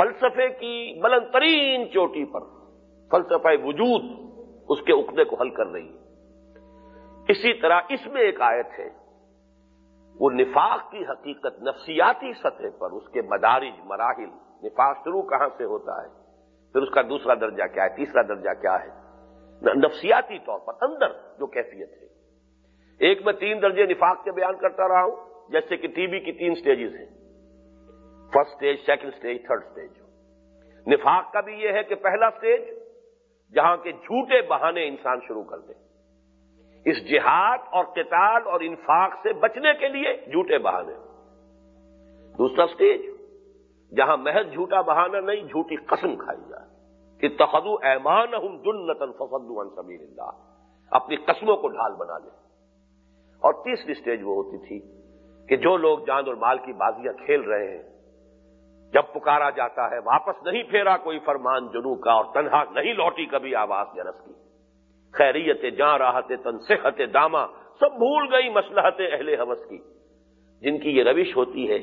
فلسفے کی بلند ترین چوٹی پر فلسفہ وجود اس کے عقدے کو حل کر رہی ہے۔ اسی طرح اس میں ایک آیت ہے، وہ نفاق کی حقیقت نفسیاتی سطح پر، اس کے مدارج، مراحل، نفاق شروع کہاں سے ہوتا ہے، پھر اس کا دوسرا درجہ کیا ہے، تیسرا درجہ کیا ہے۔ نفسیاتی طور پر، اندر جو کیفیت ہے۔ ایک میں تین درجے نفاق کے بیان کرتا رہا ہوں، جیسے کہ ٹی بی کی تین سٹیجز ہیں۔ First stage second stage third stage نفاق کا بھی یہ ہے کہ پہلا سٹیج جہاں کے جھوٹے بہانے انسان شروع کر دے۔ اس جہاد اور قتال اور انفاق سے بچنے کے لیے جھوٹے بہانے۔ دوسرا سٹیج جہاں محض جھوٹا بہانا نہیں، جھوٹی قسم کھائی جائے۔ کہ تخدو ایمان ہوں جنتن فسدو ان سبیر اللہ اپنی قسموں کو ڈھال بنا لیں۔ اور تیسری سٹیج وہ ہوتی تھی کہ جو لوگ جان اور مال کی بازیاں کھیل رہے ہیں جب پکارا جاتا ہے، واپس نہیں پھیرا کوئی فرمان جنو کا اور تنہا نہیں لوٹی کبھی آواز جرس کی۔ خیریت جاں راہتے تنصحت داما، سب بھول گئی مسلحت اہل حوث کی۔ جن کی یہ روش ہوتی ہے،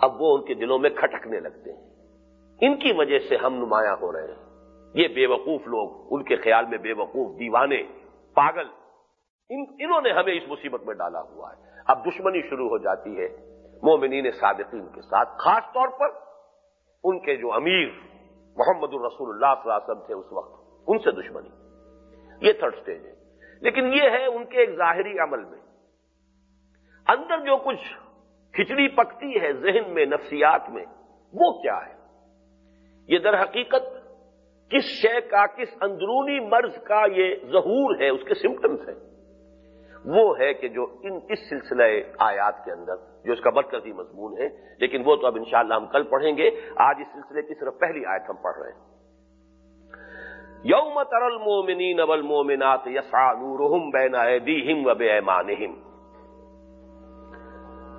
اب وہ ان کے دلوں میں کھٹکنے لگتے ہیں۔ ان کی وجہ سے ہم نمایاں ہو رہے ہیں۔ یہ بے وقوف لوگ، ان کے خیال میں بے وقوف دیوانے، پاگل۔ ان، انہوں نے ہمیں اس مصیبت میں ڈالا ہوا ہے۔ اب دشمنی شروع ہو جاتی ہے۔ مومنین صادقین کے ساتھ، خاص طور پر ان کے جو امیر محمد الرسول اللہ صلی اللہ علیہ وسلم تھے اس وقت، ان سے دشمنی۔ یہ تھرڈ سٹیج ہے۔ لیکن یہ ہے ان کے ایک ظاہری عمل میں۔ اندر جو کچھ کھچڑی پکتی ہے ذہن میں، نفسیات میں، وہ کیا ہے؟ یہ در حقیقت کس شے کا، کس اندرونی مرض کا یہ ظہور ہے، اس کے سمٹمس ہیں۔ وہ ہے کہ جو ان اس سلسلہ آیات کے اندر جو اس کا برکزی مضمون ہے، لیکن وہ تو اب انشاءاللہ ہم کل پڑھیں گے۔ آج اس سلسلے کی صرف پہلی آیت ہم پڑھ رہے ہیں۔ یوم ترل مومنی نول مومنات یسا نورہم بین ایدیہم و بے ایمانہم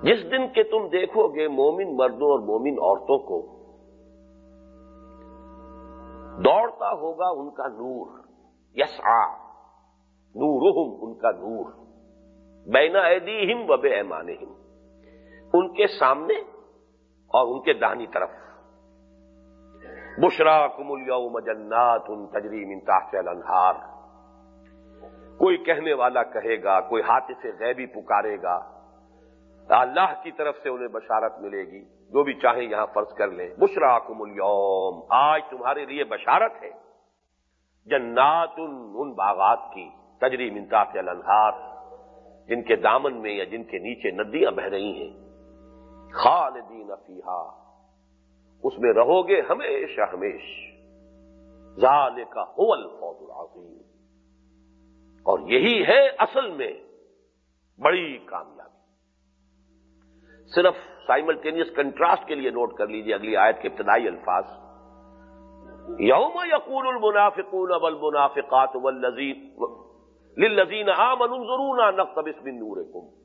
جس دن کے تم دیکھو گے مومن مردوں اور مومن عورتوں کو، دوڑتا ہوگا ان کا نور یسا نورہم ان کا نور، بین ایدیہم و بے ایمانہم ان کے سامنے اور ان کے دانی طرف۔ بشرا کمل یوم جنات ان تجریم انتاخ الانہار۔ کوئی کہنے والا کہے گا، کوئی ہاتھ سے غیبی پکارے گا۔ اللہ کی طرف سے انہیں بشارت ملے گی۔ جو بھی چاہیں یہاں فرض کر لیں۔ بشرا کمل یوم آج تمہارے لیے بشارت ہے۔ جنات ان ان باغات کی تجریم انتاخ الانہار۔ جن کے دامن میں یا جن کے نیچے ندیاں بہ رہی ہیں۔ خالدین فیہا۔ اس میں رہو گے ہمیشہ ہمیش۔ ظال کا حول العظیم۔ اور یہی ہے اصل میں بڑی کامیابی۔ صرف سائملٹینیس کنٹراسٹ کے لیے نوٹ کر لیجیے اگلی آیت کے ابتدائی الفاظ۔ یوم یقول المنافقون والمنافقات والذین للذین آمنوا انظرونا نقتبس من نورکم۔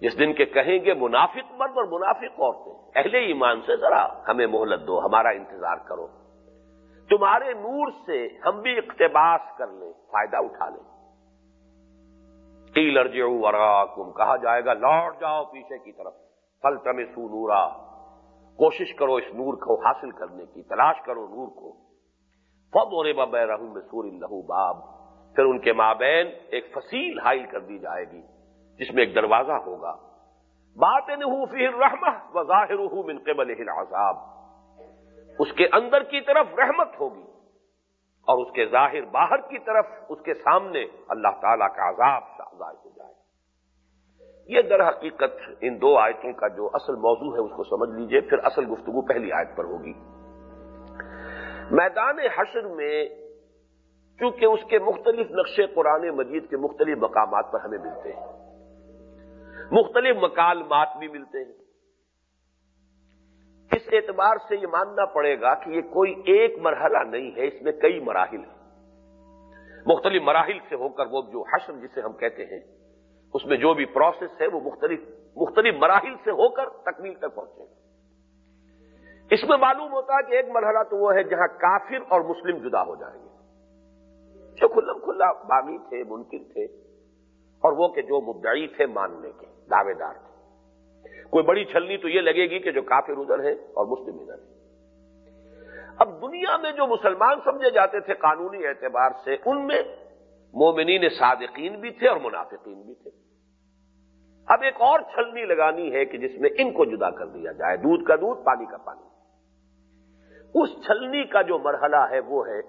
جس دن کے کہیں گے منافق مرد اور منافق عورتیں، اہل ایمان سے ذرا ہمیں مہلت دو، ہمارا انتظار کرو۔ تمہارے نور سے ہم بھی اقتباس کر لیں، فائدہ اٹھا لیں۔ ٹیلر جو ورا کہا جائے گا، لوٹ جاؤ پیچھے کی طرف۔ پھل تم سو نورا، کوشش کرو اس نور کو حاصل کرنے کی، تلاش کرو نور کو۔ فب اور رہوں میں سور لہو باب، پھر ان کے مابین ایک فصیل حائل کر دی جائے گی۔ جس میں ایک دروازہ ہوگا۔ بات فی الرحمہ و ظاہر من قبل العذاب۔ اس کے اندر کی طرف رحمت ہوگی اور اس کے ظاہر باہر کی طرف اس کے سامنے اللہ تعالی کا عذاب ظاہر ہو جائے۔ یہ در حقیقت ان دو آیتوں کا جو اصل موضوع ہے اس کو سمجھ لیجیے، پھر اصل گفتگو پہلی آیت پر ہوگی۔ میدان حشر میں چونکہ اس کے مختلف نقشے قرآن مجید کے مختلف مقامات پر ہمیں ملتے ہیں۔ مختلف مکالمات بھی ملتے ہیں۔ اس اعتبار سے یہ ماننا پڑے گا کہ یہ کوئی ایک مرحلہ نہیں ہے، اس میں کئی مراحل ہیں۔ مختلف مراحل سے ہو کر وہ جو حشر جسے ہم کہتے ہیں، اس میں جو بھی پروسیس ہے وہ مختلف مختلف مراحل سے ہو کر تکمیل تک پہنچے گا اس میں معلوم ہوتا ہے کہ ایک مرحلہ تو وہ ہے جہاں کافر اور مسلم جدا ہو جائیں گے۔ جو کھلم کھلا بامی تھے، منکر تھے۔ اور وہ کہ جو مدعی تھے ماننے کے دعوے دار تھے۔ کوئی بڑی چھلنی تو یہ لگے گی کہ جو کافر ادھر ہے اور مسلم ادھر ہے اب دنیا میں جو مسلمان سمجھے جاتے تھے قانونی اعتبار سے، ان میں مومنین صادقین بھی تھے اور منافقین بھی تھے۔ اب ایک اور چھلنی لگانی ہے کہ جس میں ان کو جدا کر دیا جائے، دودھ کا دودھ، پانی کا پانی۔ اس چھلنی کا جو مرحلہ ہے وہ ہے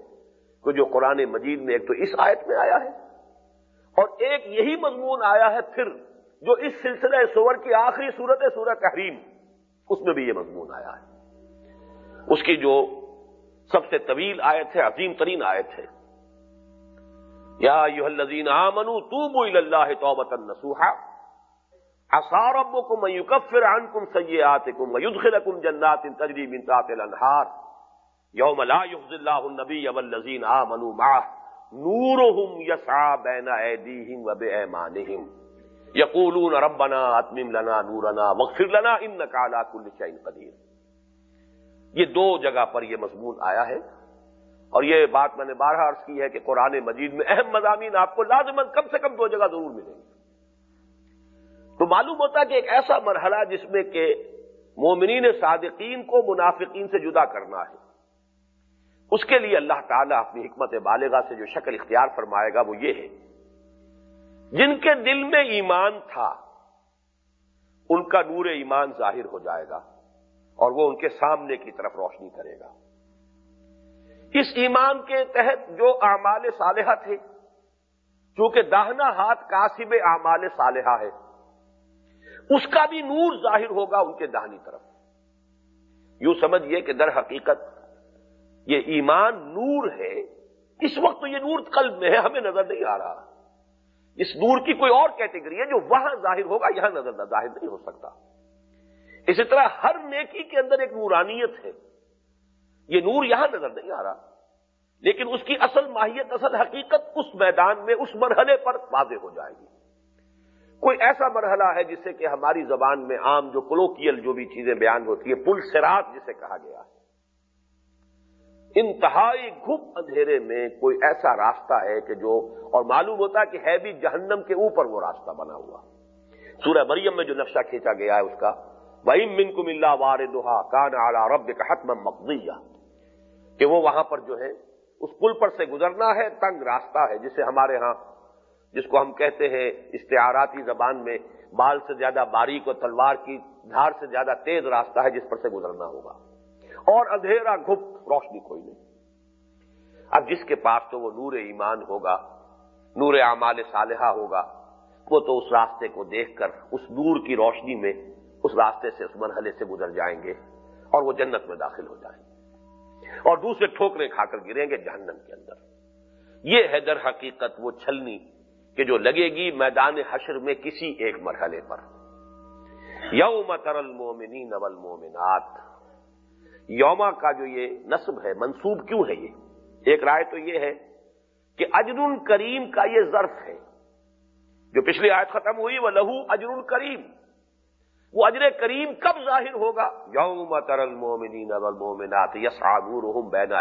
کہ جو قرآن مجید میں ایک تو اس آیت میں آیا ہے۔ اور ایک یہی مضمون آیا ہے پھر، جو اس سلسلہ سور کی آخری صورت ہے سورت تحریم۔ اس میں بھی یہ مضمون آیا ہے۔ اس کی جو سب سے طویل آیت ہے، عظیم ترین آیت ہے۔ یا یو الزین آمنو تو بو اللہ توبت نسوحا اصاربكم ان يكفر عنكم سيئاتكم ويدخلكم جنات تجري من تحتها الانهار يوم لا يخزي الله النبي والذين آمنوا معه نورهم يسعى بين ايديهم وبايمانهم يقولون ربنا اتمم لنا نورنا واغفر لنا انك على كل شيء قدير یہ دو جگہ پر یہ مضمون آیا ہے اور یہ بات میں نے بارہ عرض کی ہے کہ قرآن مجید میں اہم مضامین آپ کو لازمن کم سے کم دو جگہ ضرور ملیں گے. تو معلوم ہوتا کہ ایک ایسا مرحلہ جس میں کہ مومنین صادقین کو منافقین سے جدا کرنا ہے. اس کے لیے اللہ تعالیٰ اپنی حکمت بالغا سے جو شکل اختیار فرمائے گا وہ یہ ہے۔ جن کے دل میں ایمان تھا، ان کا نور ایمان ظاہر ہو جائے گا اور وہ ان کے سامنے کی طرف روشنی کرے گا۔ اس ایمان کے تحت جو اعمال صالحہ تھے، چونکہ داہنا ہاتھ کاسب اعمال صالحہ ہے، اس کا بھی نور ظاہر ہوگا ان کے دہنی طرف۔ یوں سمجھئے کہ در حقیقت یہ ایمان نور ہے، اس وقت تو یہ نور قلب میں ہے، ہمیں نظر نہیں آ رہا۔ اس نور کی کوئی اور کیٹیگری ہے جو وہاں ظاہر ہوگا، یہاں نظر ظاہر نہیں ہو سکتا۔ اسی طرح ہر نیکی کے اندر ایک نورانیت ہے۔ یہ نور یہاں نظر نہیں آ رہا۔ لیکن اس کی اصل ماہیت، اصل حقیقت اس میدان میں، اس مرحلے پر واضح ہو جائے گی۔ کوئی ایسا مرحلہ ہے جسے کہ ہماری زبان میں عام جو کلوکیل جو بھی چیزیں بیان ہوتی ہے پل سرات جسے کہا گیا ہے۔ انتہائی گھپ اندھیرے میں کوئی ایسا راستہ ہے کہ جو اور معلوم ہوتا ہے کہ ہے بھی جہنم کے اوپر وہ راستہ بنا ہوا۔ سورہ مریم میں جو نقشہ کھینچا گیا ہے اس کا وہیم من کم اللہ وار دوہا کان اعلی رب کا حتم مقدیہ کہ وہ وہاں پر جو ہے، اس پل پر سے گزرنا ہے، تنگ راستہ ہے، جسے ہمارے ہاں جس کو ہم کہتے ہیں استعاراتی زبان میں، بال سے زیادہ باریک اور تلوار کی دھار سے زیادہ تیز راستہ ہے جس پر سے گزرنا ہوگا۔ اور اندھیرا گپ روشنی کوئی نہیں۔ اب جس کے پاس تو وہ نور ایمان ہوگا، نور اعمال صالحہ ہوگا، وہ تو اس راستے کو دیکھ کر، اس نور کی روشنی میں، اس راستے سے، اس مرحلے سے گزر جائیں گے اور وہ جنت میں داخل ہو جائیں گے۔ اور دوسرے ٹھوکرے کھا کر گریں گے جہنم کے اندر۔ یہ ہے در حقیقت وہ چھلنی کہ جو لگے گی میدان حشر میں کسی ایک مرحلے پر۔ یوم ترل مومنی نول مومنات یوما کا جو یہ نصب ہے، منصوب کیوں ہے یہ؟ ایک رائے تو یہ ہے کہ اجر کریم کا یہ ظرف ہے۔ جو پچھلی آیت ختم ہوئی وہ لہو اجر کریم۔ وہ اجر کریم کب ظاہر ہوگا؟ یوم ترل مومنی نول مومنات یس آگور بین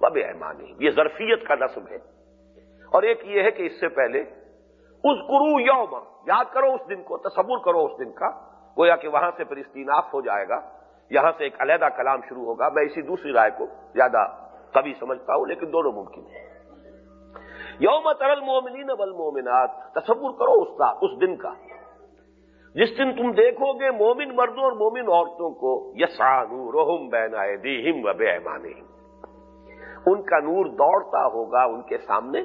و بے یہ ظرفیت کا نصب ہے۔ اور ایک یہ ہے کہ اس سے پہلے اس گرو یوم یاد کرو اس دن کو، تصور کرو اس دن کا۔ گویا کہ وہاں سے پھر استیناف ہو جائے گا۔ یہاں سے ایک علیحدہ کلام شروع ہوگا۔ میں اسی دوسری رائے کو زیادہ کبھی سمجھتا ہوں، لیکن دونوں ممکن ہیں۔ یوم ترل مومنین بل مومنات تصور کرو اس کا اس دن کا۔ جس دن تم دیکھو گے مومن مردوں اور مومن عورتوں کو یسانو روحم بین دیم و بے ان کا نور دوڑتا ہوگا ان کے سامنے۔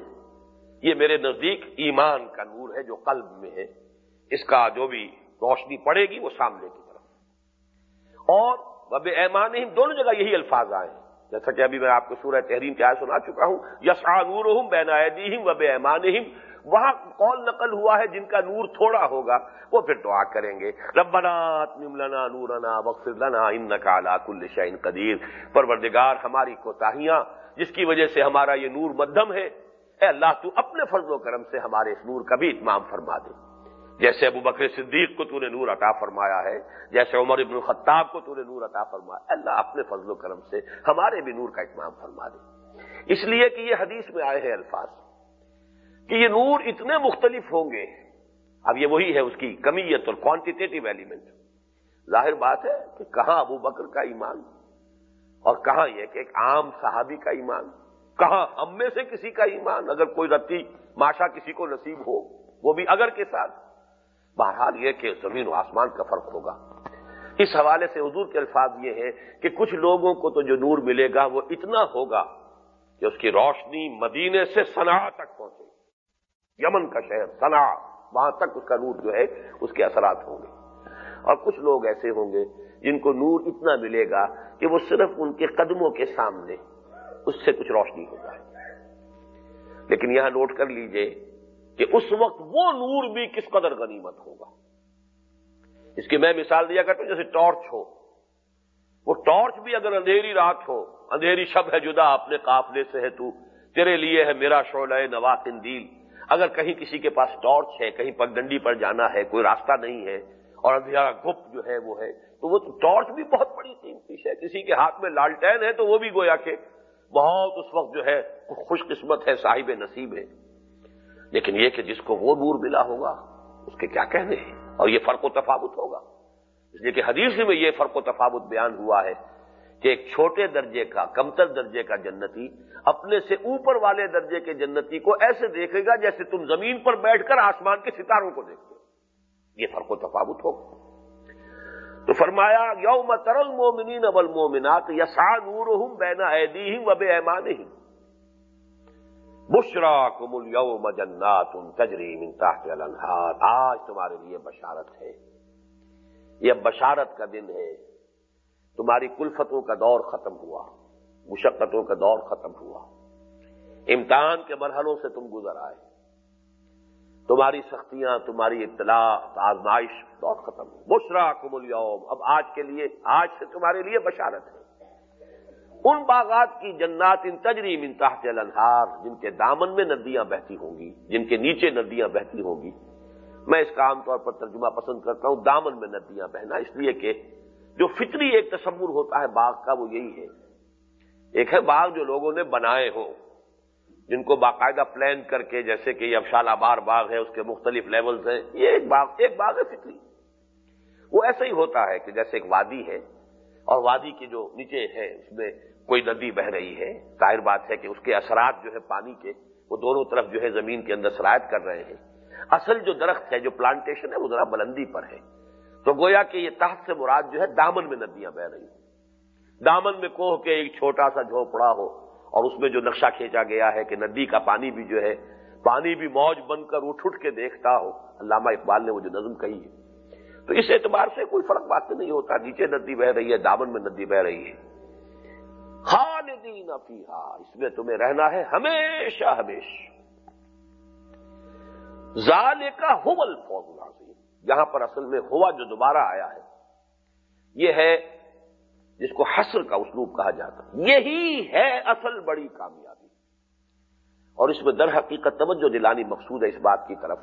یہ میرے نزدیک ایمان کا نور ہے جو قلب میں ہے۔ اس کا جو بھی روشنی پڑے گی وہ سامنے کی۔ اور وب ایمان دونوں جگہ یہی الفاظ آئے ہیں۔ جیسا کہ ابھی میں آپ کو سورہ تحریم کیا سنا چکا ہوں۔ یسا نور ہوں بین وب ایمان وہاں قول نقل ہوا ہے جن کا نور تھوڑا ہوگا، وہ پھر دعا کریں گے۔ ربنا لنا نورنا وقفر لنا ان کالا کل شعین قدیر۔ پروردگار ہماری کوتاہیاں، جس کی وجہ سے ہمارا یہ نور مدھم ہے، اے اللہ تو اپنے فضل و کرم سے ہمارے اس نور کا بھی اتمام فرما دے۔ جیسے ابو بکر صدیق کو تو نے نور عطا فرمایا ہے، جیسے عمر ابن خطاب کو تو نے نور عطا فرمایا اللہ اپنے فضل و کرم سے ہمارے بھی نور کا اتمام فرما دے۔ اس لیے کہ یہ حدیث میں آئے ہیں الفاظ کہ یہ نور اتنے مختلف ہوں گے۔ اب یہ وہی ہے اس کی کمیت اور کوانٹیٹیو ایلیمنٹ ظاہر بات ہے کہ کہاں ابو بکر کا ایمان اور کہاں یہ کہ ایک عام صحابی کا ایمان۔ کہاں ہم میں سے کسی کا ایمان۔ اگر کوئی رتی ماشا کسی کو نصیب ہو، وہ بھی اگر کے ساتھ۔ بہرحال یہ کہ زمین و آسمان کا فرق ہوگا۔ اس حوالے سے حضور کے الفاظ یہ ہے کہ کچھ لوگوں کو تو جو نور ملے گا وہ اتنا ہوگا کہ اس کی روشنی مدینے سے سنا تک پہنچے یمن کا شہر سنا وہاں تک اس کا نور جو ہے اس کے اثرات ہوں گے۔ اور کچھ لوگ ایسے ہوں گے جن کو نور اتنا ملے گا کہ وہ صرف ان کے قدموں کے سامنے اس سے کچھ روشنی ہو جائے لیکن یہاں نوٹ کر لیجیے کہ اس وقت وہ نور بھی کس قدر غنیمت ہوگا۔ اس کی میں مثال دیا کرتا ہوں، جیسے ٹارچ ہو۔ وہ ٹارچ بھی اگر اندھیری رات ہو، اندھیری شب ہے جدا، اپنے قافلے سے ہے تو، تیرے لیے ہے میرا شعلہ نوا تندیل اگر کہیں کسی کے پاس ٹارچ ہے، کہیں پگڈنڈی پر جانا ہے، کوئی راستہ نہیں ہے، اور اندھیرا گپ جو ہے وہ ہے، تو وہ ٹارچ بھی بہت بڑی قیمتی ہے۔ کسی کے ہاتھ میں لالٹین ہے تو وہ بھی گویا کہ بہت اس وقت جو ہے خوش قسمت ہے، صاحب نصیب ہے۔ لیکن یہ کہ جس کو وہ نور ملا ہوگا، اس کے کیا کہنے ہیں؟ اور یہ فرق و تفاوت ہوگا۔ اس لیے کہ حدیث میں یہ فرق و تفاوت بیان ہوا ہے کہ ایک چھوٹے درجے کا، کمتر درجے کا جنتی اپنے سے اوپر والے درجے کے جنتی کو ایسے دیکھے گا جیسے تم زمین پر بیٹھ کر آسمان کے ستاروں کو دیکھتے ہو۔ یہ فرق و تفاوت ہوگا۔ تو فرمایا، یوم ترل مومنین ابل مومنات یسا نور ہوں بینا ایدی و بے ایمان بشرا کمل یوم جنات ان تجریم تحت الانہار۔ آج تمہارے لیے بشارت ہے۔ یہ بشارت کا دن ہے۔ تمہاری کلفتوں کا دور ختم ہوا۔ مشقتوں کا دور ختم ہوا۔ امتحان کے مرحلوں سے تم گزر آئے۔ تمہاری سختیاں، تمہاری اطلاع، آزمائش دور ختم۔ بشرا کم اليوم۔ اب آج کے لیے، آج سے تمہارے لیے بشارت ہے۔ ان باغات کی جنات ان تجریم ان تحت الانہار، جن کے دامن میں ندیاں بہتی ہوں گی، جن کے نیچے ندیاں بہتی ہوں گی۔ میں اس کا عام طور پر ترجمہ پسند کرتا ہوں، دامن میں ندیاں بہنا، اس لیے کہ جو فطری ایک تصور ہوتا ہے باغ کا، وہ یہی ہے۔ ایک ہے باغ جو لوگوں نے بنائے ہو جن کو باقاعدہ پلان کر کے، جیسے کہ یہ افشال آبار باغ ہے، اس کے مختلف لیولز ہیں، یہ ایک باغ ایک باغ ہے فطری۔ وہ ایسا ہی ہوتا ہے کہ جیسے ایک وادی ہے، اور وادی کے جو نیچے ہے اس میں کوئی ندی بہ رہی ہے، ظاہر بات ہے کہ اس کے اثرات جو ہے پانی کے، وہ دونوں طرف جو ہے زمین کے اندر سرایت کر رہے ہیں۔ اصل جو درخت ہے، جو پلانٹیشن ہے، وہ ذرا بلندی پر ہے۔ تو گویا کہ یہ تحت سے مراد جو ہے دامن میں ندیاں بہ رہی ہیں۔ دامن میں کوہ کے ایک چھوٹا سا جھوپڑا ہو اور اس میں جو نقشہ کھینچا گیا ہے کہ ندی کا پانی بھی جو ہے، پانی بھی موج بن کر اٹھ اٹھ کے دیکھتا ہو۔ علامہ اقبال نے وہ جو نظم کہی ہے۔ تو اس اعتبار سے کوئی فرق بات نہیں ہوتا، نیچے ندی بہ رہی ہے، دامن میں ندی بہ رہی ہے۔ خالدین فیہا۔ اس میں تمہیں رہنا ہے ہمیشہ ہمیشہ۔ ظال کا ہوبل فوج یہاں پر اصل میں ہوا جو دوبارہ آیا ہے، یہ ہے جس کو حسر کا اسلوب کہا جاتا یہی ہے اصل بڑی کامیابی۔ اور اس میں در حقیقت توجہ دلانی مقصود ہے اس بات کی طرف،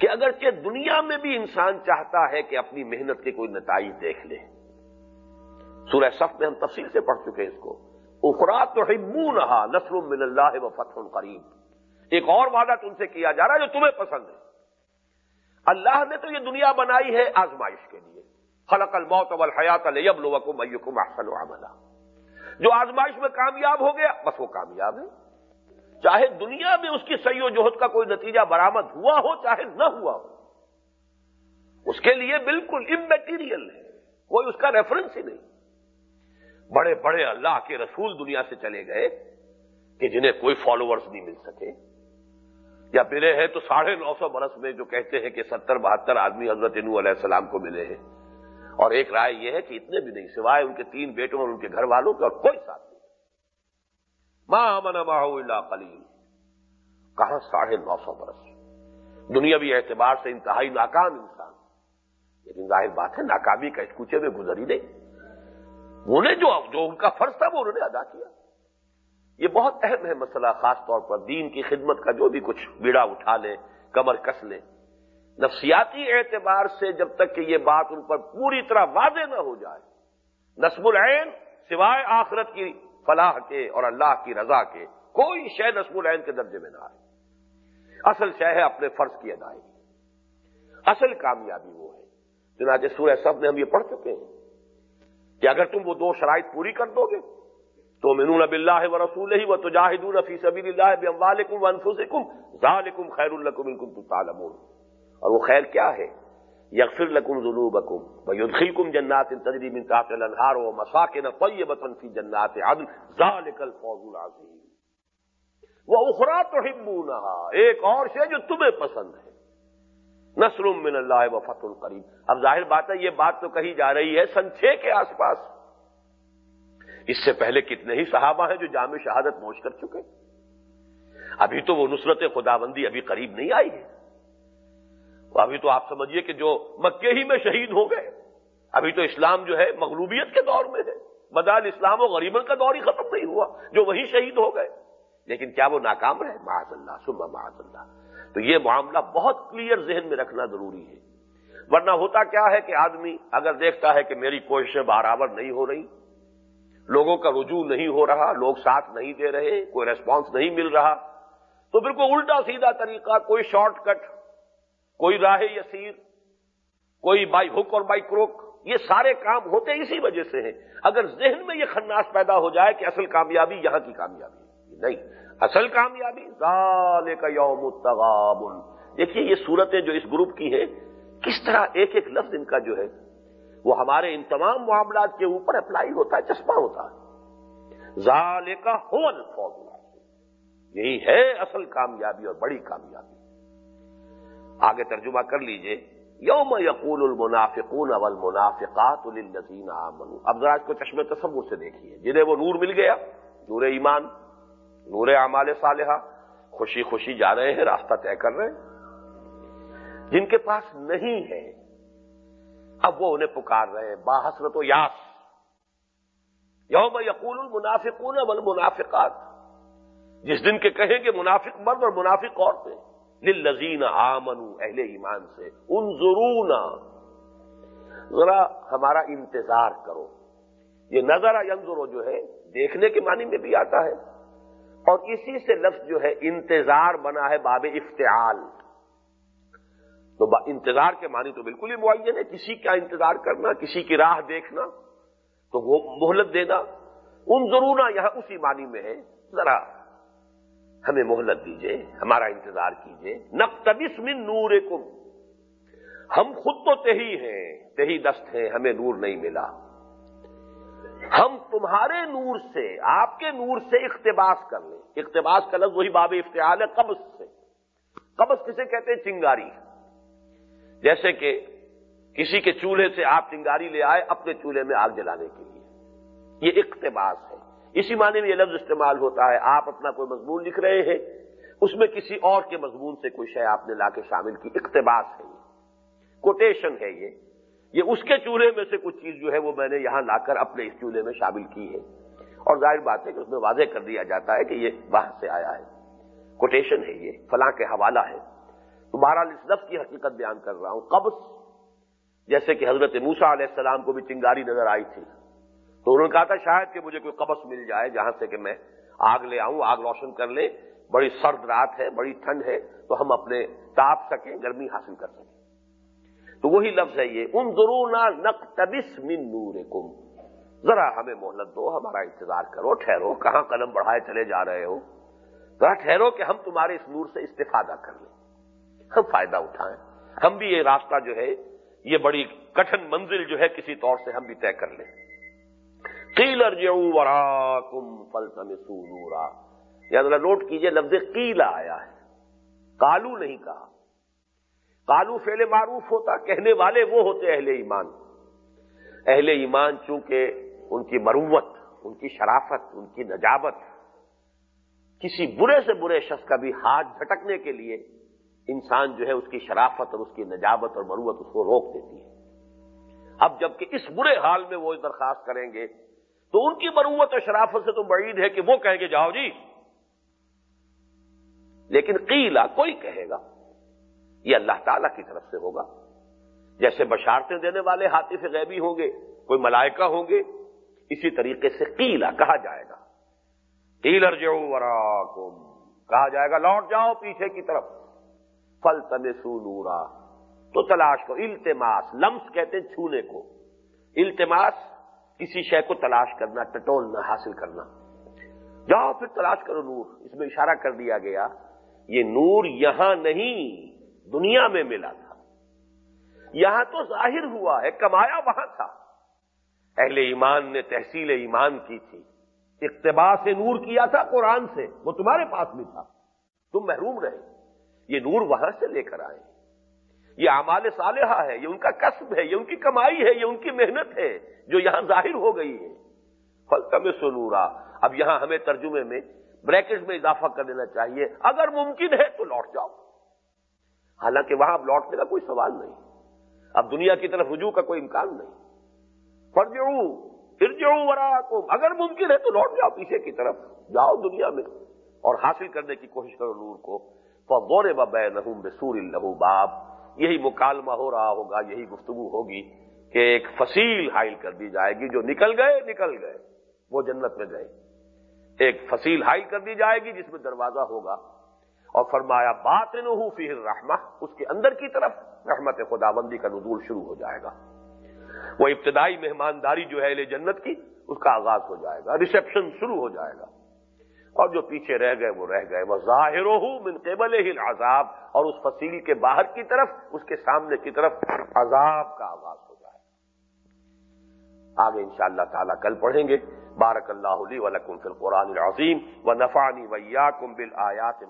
کہ اگرچہ دنیا میں بھی انسان چاہتا ہے کہ اپنی محنت کے کوئی نتائج دیکھ لے سورہ صف میں ہم تفصیل سے پڑھ چکے اس کو۔ اخرا تو رہا نسل من اللہ و فتح قریب۔ ایک اور وعدہ تم سے کیا جا رہا ہے جو تمہیں پسند ہے۔ اللہ نے تو یہ دنیا بنائی ہے آزمائش کے لیے۔ خلق الموت والحیات لیبلوکم ایکم احسن عملا۔ جو آزمائش میں کامیاب ہو گیا، بس وہ کامیاب ہے۔ چاہے دنیا میں اس کی سی و جوہد کا کوئی نتیجہ برامد ہوا ہو، چاہے نہ ہوا ہو۔ اس کے لیے بالکل امٹیریل ہے۔ کوئی اس کا ریفرنس ہی نہیں۔ بڑے بڑے اللہ کے رسول دنیا سے چلے گئے کہ جنہیں کوئی فالوورز نہیں مل سکے۔ یا ملے ہیں تو ساڑھے نو سو برس میں جو کہتے ہیں کہ ستر بہتر آدمی حضرت نو علیہ السلام کو ملے ہیں۔ اور ایک رائے یہ ہے کہ اتنے بھی نہیں، سوائے ان کے تین بیٹوں اور ان کے گھر والوں کے اور کوئی ساتھ نہیں۔ ماں من اللہ کلیل کہاں ساڑھے نو سو برس؟ دنیاوی اعتبار سے انتہائی ناکام انسان۔ لیکن ظاہر بات ہے، ناکامی کا اس کوچے میں گزر ہی نہیں۔ انہیں جو جو ان کا فرض تھا وہ انہوں نے ادا کیا۔ یہ بہت اہم ہے مسئلہ، خاص طور پر دین کی خدمت کا جو بھی کچھ بیڑا اٹھا لے، کمر کس لے۔ نفسیاتی اعتبار سے جب تک کہ یہ بات ان پر پوری طرح واضح نہ ہو جائے، نصب العین سوائے آخرت کی فلاح کے اور اللہ کی رضا کے، کوئی شے نصب العین کے درجے میں نہ آئے۔ اصل شے ہے اپنے فرض کی ادائیگی۔ اصل کامیابی وہ ہے۔ چنانچہ سورہ سب میں ہم یہ پڑھ چکے ہیں۔ کہ اگر تم وہ دو شرائط پوری کر دو گے تو منون اب اللہ و رسول ہی و تو جاہدون فی سبیل اللہ بموالکم وانفسکم، ذالکم خیر لکم ان کنتم تعلمون۔ اور وہ خیر کیا ہے؟ یغفر لکم ذنوبکم ویدخلکم جنات تجری من تحت الانہار و مساکن طیبتا فی جنات عدن۔ ذالک الفوز العظیم۔ وہ اخرى تحبونها ایک اور شے جو تمہیں پسند ہے۔ نصر من اللہ و فتح اب ظاہر بات ہے، یہ بات تو کہی جا رہی ہے سن چھ کے آس پاس۔ اس سے پہلے کتنے ہی صحابہ ہیں جو جامع شہادت نوش کر چکے۔ ابھی تو وہ نصرت خدا بندی ابھی قریب نہیں آئی ہے۔ ابھی تو آپ سمجھیے کہ جو مکے ہی میں شہید ہو گئے۔ ابھی تو اسلام جو ہے مغلوبیت کے دور میں ہے۔ بدال اسلام و غریبن کا دور ہی ختم نہیں ہوا، جو وہی شہید ہو گئے۔ لیکن کیا وہ ناکام رہے؟ معاذ اللہ صبح معاذ اللہ۔ تو یہ معاملہ بہت کلیئر ذہن میں رکھنا ضروری ہے۔ ورنہ ہوتا کیا ہے کہ آدمی اگر دیکھتا ہے کہ میری کوششیں برابر نہیں ہو رہی، لوگوں کا رجوع نہیں ہو رہا، لوگ ساتھ نہیں دے رہے، کوئی ریسپانس نہیں مل رہا، تو پھر کوئی الٹا سیدھا طریقہ، کوئی شارٹ کٹ کوئی راہ یسیر، کوئی بائی ہک اور بائی کروک یہ سارے کام ہوتے اسی وجہ سے ہیں۔ اگر ذہن میں یہ خناس پیدا ہو جائے کہ اصل کامیابی یہاں کی کامیابی نہیں۔ اصل کامیابی ذال کا یوم تغابن دیکھیے یہ صورتیں جو اس گروپ کی ہیں، کس طرح ایک ایک لفظ ان کا جو ہے، وہ ہمارے ان تمام معاملات کے اوپر اپلائی ہوتا ہے، چشمہ ہوتا ہے۔ ظال کا ہول یہی ہے اصل کامیابی اور بڑی کامیابی۔ آگے ترجمہ کر لیجیے۔ یوم یقول المنافقون والمنافقات للذین آمنوا۔ اب ذرا اس کو چشم تصور سے دیکھیے، جنہیں وہ نور مل گیا، نور ایمان۔ نور اعمال صالحہ، خوشی خوشی جا رہے ہیں، راستہ طے کر رہے ہیں۔ جن کے پاس نہیں ہے، اب وہ انہیں پکار رہے ہیں۔ باحسرت و یاس۔ یوم یقول المنافقون والمنافقات۔ جس دن کے کہیں گے منافق مرد اور منافق عورتیں۔ للذین آمنو اہل ایمان سے۔ ان ذرا ہمارا انتظار کرو۔ یہ نظر ینظرو جو ہے، دیکھنے کے معنی میں بھی آتا ہے۔ اور اسی سے لفظ جو ہے انتظار بنا ہے باب افتعال۔ تو انتظار کے معنی تو بالکل ہی معین ہے، کسی کا انتظار کرنا، کسی کی راہ دیکھنا، تو وہ مہلت دینا۔ ان ضرور یہاں اسی معنی میں ہے، ذرا ہمیں مہلت دیجیے ہمارا انتظار کیجیے نقتبس من نور ہم خود تو تہی ہیں، تہی دست ہیں، ہمیں نور نہیں ملا۔ ہم تمہارے نور سے، آپ کے نور سے اقتباس کر لیں۔ اقتباس کا لفظ وہی باب افتعال ہے قبض سے۔ قبض کسے کہتے ہیں؟ چنگاری۔ جیسے کہ کسی کے چولہے سے آپ چنگاری لے آئے اپنے چولہے میں آگ جلانے کے لیے۔ یہ اقتباس ہے۔ اسی معنی میں یہ لفظ استعمال ہوتا ہے، آپ اپنا کوئی مضمون لکھ رہے ہیں، اس میں کسی اور کے مضمون سے کوئی شے آپ نے لا کے شامل کی۔ اقتباس ہے یہ۔ کوٹیشن ہے یہ۔ یہ اس کے چولہے میں سے کچھ چیز جو ہے وہ میں نے یہاں لا کر اپنے اس چولہے میں شامل کی ہے اور ظاہر بات ہے کہ اس میں واضح کر دیا جاتا ہے کہ یہ باہر سے آیا ہے۔ کوٹیشن ہے یہ، فلاں کے حوالہ ہے۔ تمہارا اس لفظ کی حقیقت بیان کر رہا ہوں۔ قبض، جیسے کہ حضرت موسا علیہ السلام کو بھی چنگاری نظر آئی تھی۔ تو انہوں نے کہا تھا شاید کہ مجھے کوئی قبض مل جائے جہاں سے کہ میں آگ لے آؤں، آگ روشن کر لے۔ بڑی سرد رات ہے، بڑی ٹھنڈ ہے۔ تو ہم اپنے تاپ سکیں، گرمی حاصل کر سکیں۔ تو وہی لفظ ہے یہ ان ضرور نقتبس من نور ذرا ہمیں مہلت دو، ہمارا انتظار کرو، ٹھہرو، کہاں قدم بڑھائے چلے جا رہے ہو۔ ذرا ٹھہرو کہ ہم تمہارے اس نور سے استفادہ کر لیں۔ ہم فائدہ اٹھائیں۔ ہم بھی یہ راستہ جو ہے، یہ بڑی کٹن منزل جو ہے، کسی طور سے ہم بھی طے کر لیں۔ قیلر جو ورا کم فل نورا۔ یا ذرا نوٹ کیجیے، لفظ قیلا آیا ہے۔ کالو نہیں کہا۔ کالو فیل معروف ہوتا، کہنے والے وہ ہوتے اہل ایمان۔ اہل ایمان چونکہ ان کی مروت، ان کی شرافت، ان کی نجابت، کسی برے سے برے شخص کا بھی ہاتھ جھٹکنے کے لیے انسان جو ہے اس کی شرافت اور اس کی نجابت اور مروت اس کو روک دیتی ہے۔ اب جبکہ اس برے حال میں وہ درخواست کریں گے، تو ان کی مروت اور شرافت سے تو بعید ہے کہ وہ کہیں گے، جاؤ جی۔ لیکن قیلا کوئی کہے گا؟ یہ اللہ تعالی کی طرف سے ہوگا۔ جیسے بشارتیں دینے والے ہاتھی سے غیبی ہوں گے، کوئی ملائکہ ہوں گے، اسی طریقے سے قیلا کہا جائے گا۔ قیلر جو کہا جائے گا، لوٹ جاؤ پیچھے کی طرف۔ فل تمسو نورا، تو تلاش کو التماس، لمس کہتے ہیں چھونے کو۔ التماس، کسی شے کو تلاش کرنا، ٹٹولنا، حاصل کرنا۔ جاؤ پھر تلاش کرو نور، اس میں اشارہ کر دیا گیا، یہ نور یہاں نہیں۔ دنیا میں ملا تھا۔ یہاں تو ظاہر ہوا ہے، کمایا وہاں تھا۔ اہل ایمان نے تحصیل ایمان کی تھی۔ اقتباس سے نور کیا تھا قرآن سے، وہ تمہارے پاس بھی تھا۔ تم محروم رہے۔ یہ نور وہاں سے لے کر آئے۔ یہ اعمال صالحہ ہے، یہ ان کا قصب ہے، یہ ان کی کمائی ہے، یہ ان کی محنت ہے، جو یہاں ظاہر ہو گئی ہے فلکا میں سنورا اب یہاں ہمیں ترجمے میں، بریکٹ میں اضافہ کر دینا چاہیے۔ اگر ممکن ہے تو لوٹ جاؤ۔ حالانکہ وہاں اب لوٹنے کا کوئی سوال نہیں۔ اب دنیا کی طرف رجوع کا کوئی امکان نہیں۔ فرض پھر جو ورا کو اگر ممکن ہے تو لوٹ جاؤ پیچھے کی طرف۔ جاؤ دنیا میں اور حاصل کرنے کی کوشش کرو نور کو۔ غور بے نہوم بسور الہو باب۔ یہی مکالمہ ہو رہا ہوگا، یہی گفتگو ہوگی کہ ایک فصیل حائل کر دی جائے گی۔ جو نکل گئے نکل گئے۔ وہ جنت میں گئے۔ ایک فصیل حائل کر دی جائے گی جس میں دروازہ ہوگا۔ اور فرمایا بات نہ فی رحمہ اس کے اندر کی طرف رحمت خدا بندی کا نزول شروع ہو جائے گا۔ وہ ابتدائی مہمانداری جو ہے جنت کی، اس کا آغاز ہو جائے گا ریسپشن شروع ہو جائے گا۔ اور جو پیچھے رہ گئے وہ رہ گئے۔ وہ ظاہر من قبل ہی عذاب اور اس فصیل کے باہر کی طرف، اس کے سامنے کی طرف عذاب کا آغاز ہو جائے۔ گا آگے انشاءاللہ تعالی کل پڑھیں گے۔ بارک اللہ علی ولکم فی القرآن العظیم و نفانی ویا کم بل آیات